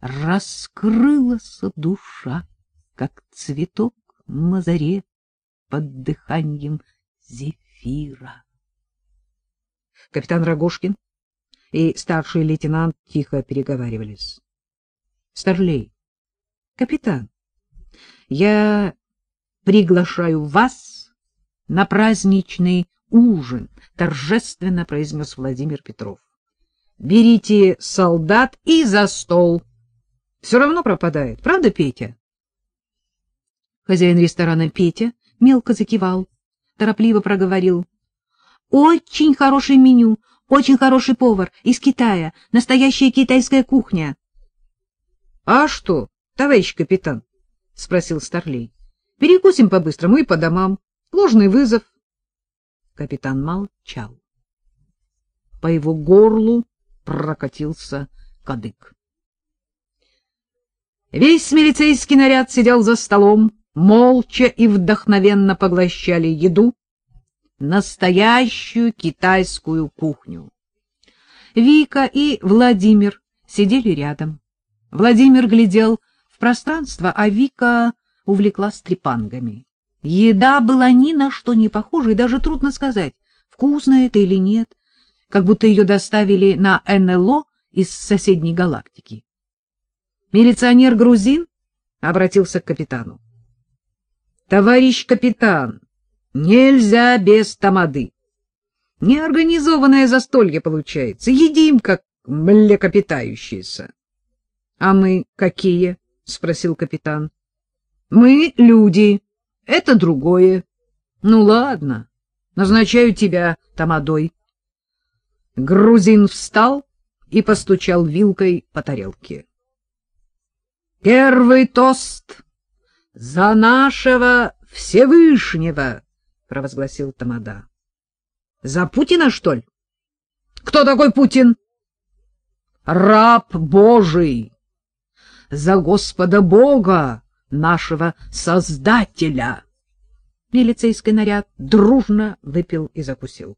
раскрылась душа, как цветок на под дыханием зефира. Капитан Рогошкин и старший лейтенант тихо переговаривались. — Старлей, капитан, я приглашаю вас на праздничный ужин, — торжественно произнес Владимир Петров. — Берите солдат и за стол. Все равно пропадает, правда, Петя? Хозяин ресторана Петя мелко закивал, торопливо проговорил. — Очень хорошее меню, очень хороший повар, из Китая, настоящая китайская кухня. — А что, товарищ капитан? — спросил Старлей. — Перекусим по-быстрому и по домам. Ложный вызов. Капитан молчал. По его горлу прокатился кадык. Весь милицейский наряд сидел за столом, молча и вдохновенно поглощали еду, настоящую китайскую кухню. Вика и Владимир сидели рядом. Владимир глядел в пространство, а Вика увлеклась трепангами. Еда была ни на что не похожа, и даже трудно сказать, вкусно это или нет, как будто ее доставили на НЛО из соседней галактики. Милиционер-грузин обратился к капитану. — Товарищ капитан, нельзя без тамады. Неорганизованное застолье получается. Едим, как млекопитающиеся. — А мы какие? — спросил капитан. — Мы люди. Это другое. Ну, ладно, назначаю тебя тамадой. Грузин встал и постучал вилкой по тарелке. Первый тост за нашего Всевышнего, провозгласил Тамада. За Путина, что ли? Кто такой Путин? Раб Божий. За Господа Бога, нашего Создателя. Милицейский наряд дружно выпил и закусил.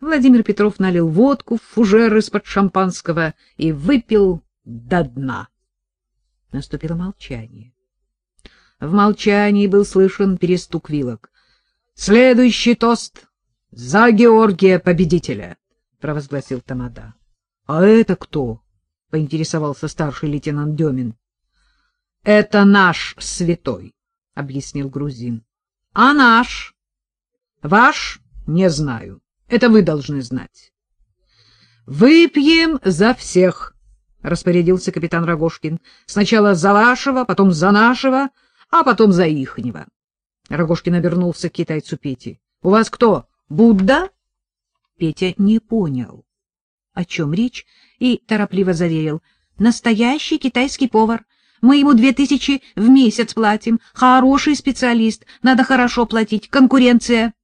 Владимир Петров налил водку в фужер из-под шампанского и выпил до дна. Наступило молчание. В молчании был слышен перестук вилок. Следующий тост за Георгия победителя, провозгласил Тамада. А это кто? поинтересовался старший лейтенант Демин. Это наш святой, объяснил грузин. А наш? Ваш не знаю. Это вы должны знать. Выпьем за всех, — распорядился капитан Рогошкин. — Сначала за вашего, потом за нашего, а потом за ихнего. Рогошкин обернулся к китайцу Пете. — У вас кто, Будда? Петя не понял, о чем речь, и торопливо заверил. — Настоящий китайский повар. Мы ему две тысячи в месяц платим. Хороший специалист. Надо хорошо платить. Конкуренция.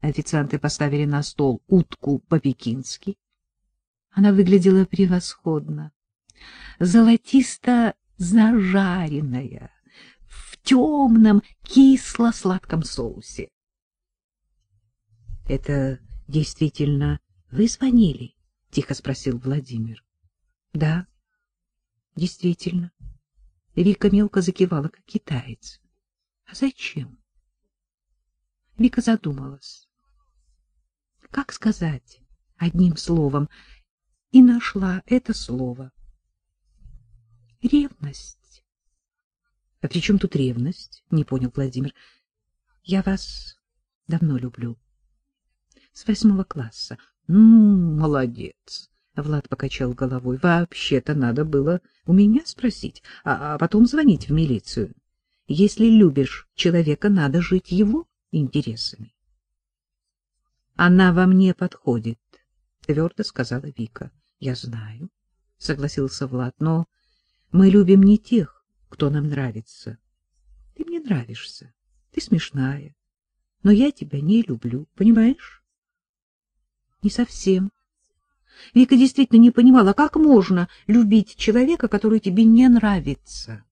Официанты поставили на стол утку по-пекински, она выглядела превосходно, золотисто зажаренная, в темном кисло-сладком соусе. — Это действительно вы звонили? — тихо спросил Владимир. — Да, действительно. Вика мелко закивала, как китаец. — А зачем? Вика задумалась. Как сказать одним словом и нашла это слово. Ревность. — А при чем тут ревность? — не понял Владимир. — Я вас давно люблю. С восьмого класса. — Ну, молодец. Влад покачал головой. — Вообще-то надо было у меня спросить, а, а потом звонить в милицию. Если любишь человека, надо жить его интересами. — Она во мне подходит, — твердо сказала Вика. Я знаю, согласился Влад, но мы любим не тех, кто нам нравится. Ты мне нравишься. Ты смешная. Но я тебя не люблю, понимаешь? Не совсем. Вика действительно не понимала, как можно любить человека, который тебе не нравится.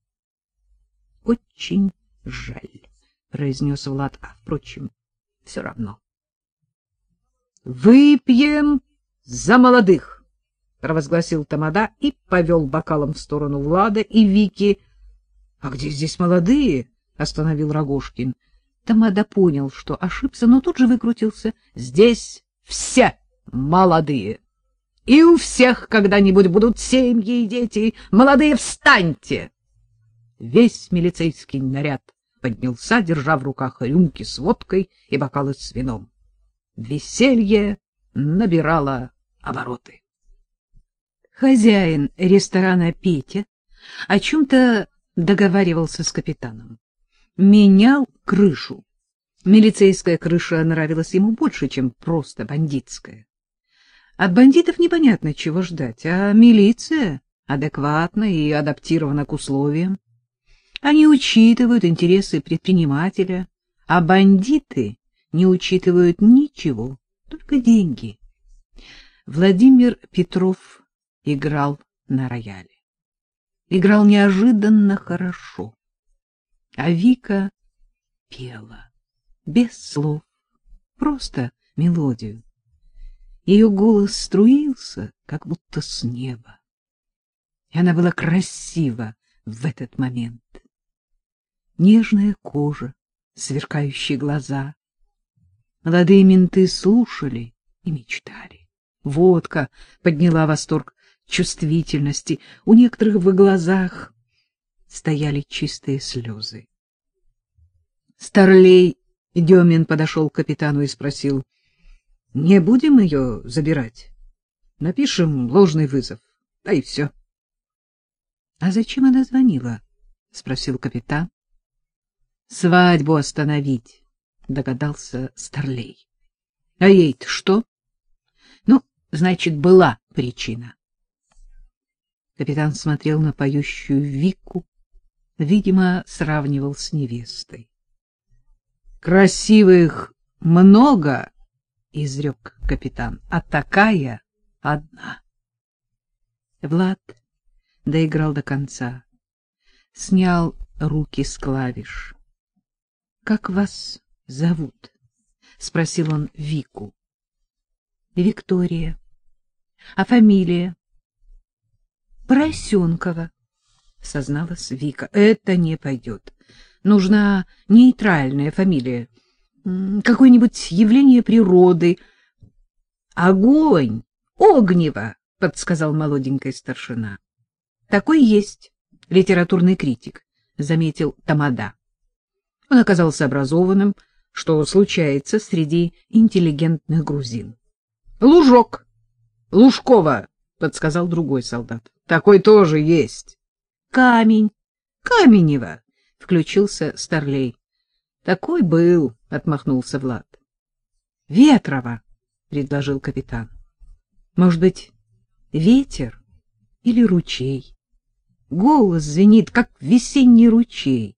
Очень жаль, произнес Влад, а впрочем, все равно. Выпьем за молодых — провозгласил Тамада и повел бокалом в сторону Влада и Вики. — А где здесь молодые? — остановил Рогожкин. Тамада понял, что ошибся, но тут же выкрутился. — Здесь все молодые. И у всех когда-нибудь будут семьи и дети. Молодые, встаньте! Весь милицейский наряд поднялся, держа в руках рюмки с водкой и бокалы с вином. Веселье набирало обороты. Хозяин ресторана Петя о чем-то договаривался с капитаном. Менял крышу. Милицейская крыша нравилась ему больше, чем просто бандитская. От бандитов непонятно, чего ждать, а милиция адекватна и адаптирована к условиям. Они учитывают интересы предпринимателя, а бандиты не учитывают ничего, только деньги. Владимир Петров играл на рояле. Играл неожиданно хорошо. А Вика пела, без слов, просто мелодию. Ее голос струился, как будто с неба. И она была красива в этот момент. Нежная кожа, сверкающие глаза. Молодые менты слушали и мечтали. Водка подняла восторг чувствительности. У некоторых в глазах стояли чистые слезы. Старлей Демин подошел к капитану и спросил, «Не будем ее забирать? Напишем ложный вызов, да и все». «А зачем она звонила?» — спросил капитан. «Свадьбу остановить», — догадался Старлей. «А ей-то что?» «Ну, значит, была причина. Капитан смотрел на поющую Вику, видимо, сравнивал с невестой. Красивых много, изрек капитан, а такая одна. Влад доиграл до конца, снял руки с клавиш. Как вас зовут? спросил он Вику. Виктория. А фамилия? Поросенкова, — созналась Вика. — Это не пойдет. Нужна нейтральная фамилия. Какое-нибудь явление природы. — Огонь! Огнева! — подсказал молоденькая старшина. — Такой есть литературный критик, — заметил Тамада. Он оказался образованным, что случается среди интеллигентных грузин. — Лужок! Лужкова! — подсказал другой солдат. Такой тоже есть. Камень. Каменева, включился Старлей. Такой был, отмахнулся Влад. Ветрова, предложил капитан. Может быть, ветер или ручей? Голос звенит, как весенний ручей.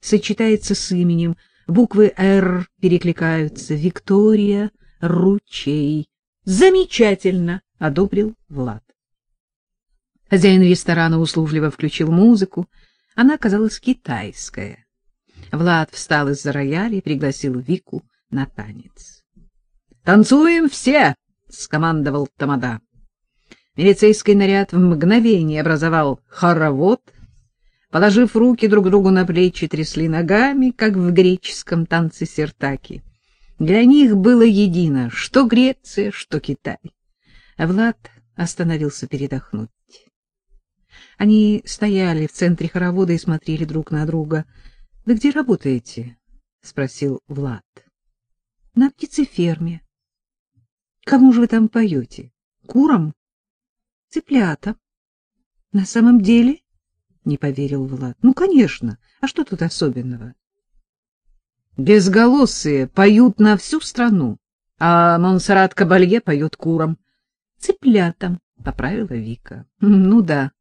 Сочетается с именем, буквы «Р» перекликаются. Виктория, ручей. Замечательно, одобрил Влад. Хозяин ресторана услужливо включил музыку. Она оказалась китайская. Влад встал из-за рояля и пригласил Вику на танец. «Танцуем все!» — скомандовал Тамада. Милицейский наряд в мгновение образовал хоровод. Положив руки друг другу на плечи, трясли ногами, как в греческом танце сертаки. Для них было едино, что Греция, что Китай. А Влад остановился передохнуть. Они стояли в центре хоровода и смотрели друг на друга. — Да где работаете? — спросил Влад. — На птицеферме. — Кому же вы там поете? Курам? — Цыплятам. — На самом деле? — не поверил Влад. — Ну, конечно. А что тут особенного? — Безголосые поют на всю страну, а Монсеррат Кабалье поет курам. — Цыплятам, — поправила Вика. — Ну да.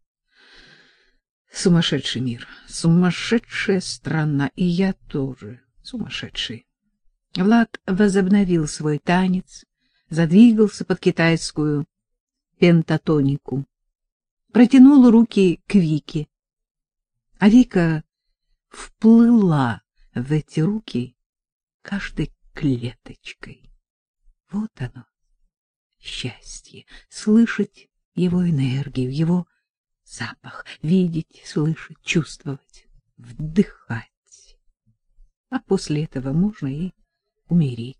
Сумасшедший мир, сумасшедшая страна, и я тоже сумасшедший. Влад возобновил свой танец, задвигался под китайскую пентатонику, протянул руки к Вике. А Вика вплыла в эти руки каждой клеточкой. Вот оно, счастье, слышать его энергию, его запах, видеть, слышать, чувствовать, вдыхать. А после этого можно и умереть.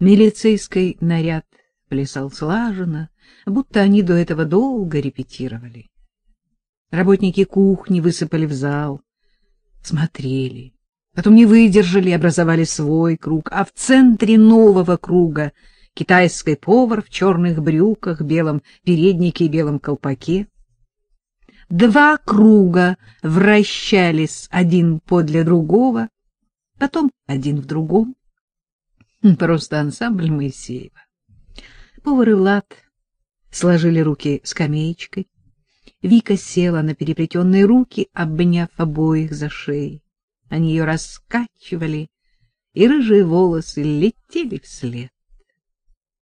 Милицейский наряд плясал слаженно, будто они до этого долго репетировали. Работники кухни высыпали в зал, смотрели, потом не выдержали и образовали свой круг, а в центре нового круга китайский повар в черных брюках, белом переднике и белом колпаке. Два круга вращались один подле другого, потом один в другом. Просто ансамбль Моисеева. Повар и Влад сложили руки скамеечкой. Вика села на переплетенные руки, обняв обоих за шеи. Они ее раскачивали, и рыжие волосы летели вслед.